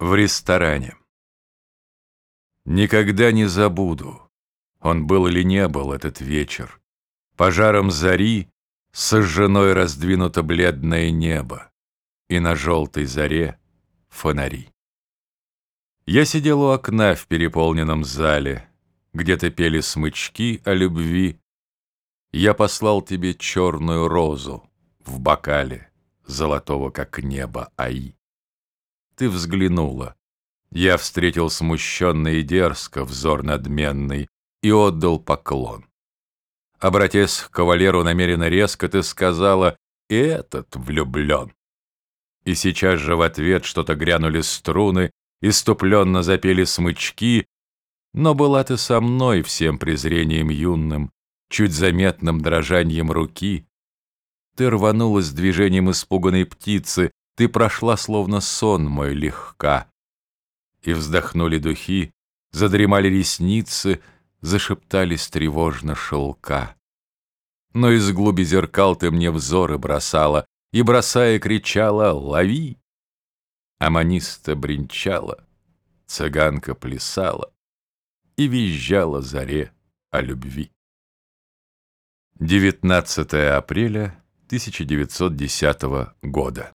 В ресторане. Никогда не забуду, он был или не был этот вечер. Пожаром зари сожженой раздвинуто бледное небо, и на желтой заре фонари. Я сидел у окна в переполненном зале, где-то пели смычки о любви. Я послал тебе черную розу в бокале, золотого как небо Аи. Ты взглянула. Я встретил смущенно и дерзко взор надменный и отдал поклон. Обратясь к кавалеру намеренно резко, ты сказала «Этот влюблен». И сейчас же в ответ что-то грянули струны, иступленно запели смычки, но была ты со мной всем презрением юным, чуть заметным дрожанием руки. Ты рванулась движением испуганной птицы, ты прошла, словно сон мой, легка. И вздохнули духи, задремали ресницы, Зашептались тревожно шелка. Но из глуби зеркал ты мне взоры бросала, И, бросая, кричала «Лови!» Аманиста бренчала, цыганка плясала И визжала заре о любви. 19 апреля 1910 года.